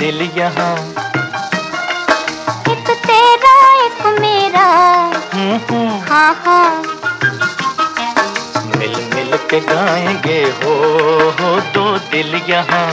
دل یہاں۔ ایک تیرا ایک میرا۔ ہاں ہاں۔ مل مل کے گائیں گے۔ ہو ہو دو دل یہاں۔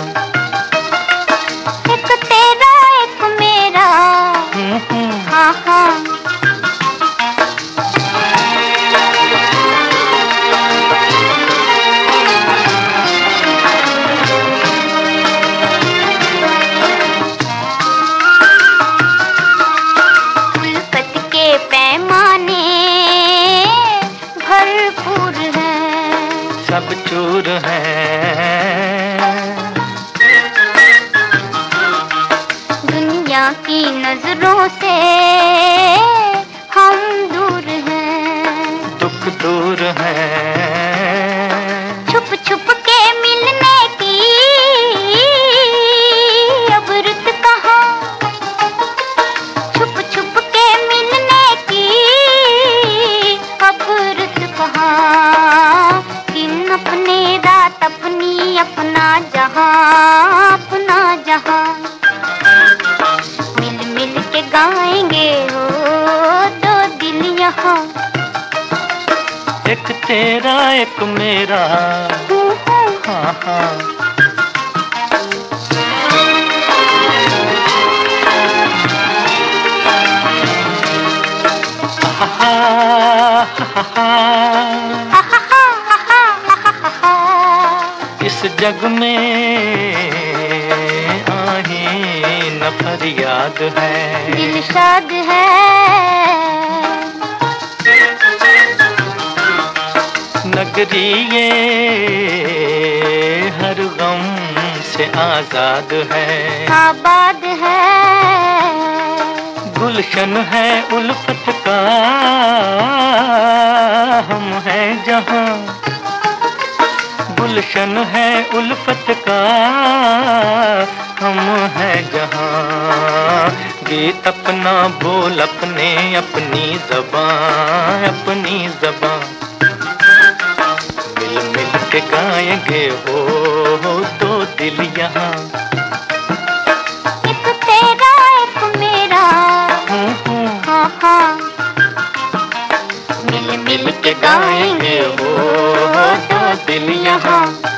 سب چور ہیں دنیا کی نظروں سے ہم دور ہیں۔ دکھ دور ہیں۔ تیرا ایک میرا۔ ہاں ہاں۔ اس جگ میں آہی نہ فریاد ہے۔ دل شاد ہے۔ نگری یہ ہر غم سے آزاد ہے۔ آباد ہے۔ گلشن ہے الفت کا۔ ہم ہیں جہاں۔ گلشن ہے الفت کا۔ ہم ہیں جہاں۔ گیت اپنا بول اپنے اپنی زبان اپنی زبان۔ گائیں گے ہو دو دل یہاں۔ ایک تیرا ایک میرا۔ ہاں ہاں۔ مل مل کے گائیں گے ہو دو دل یہاں۔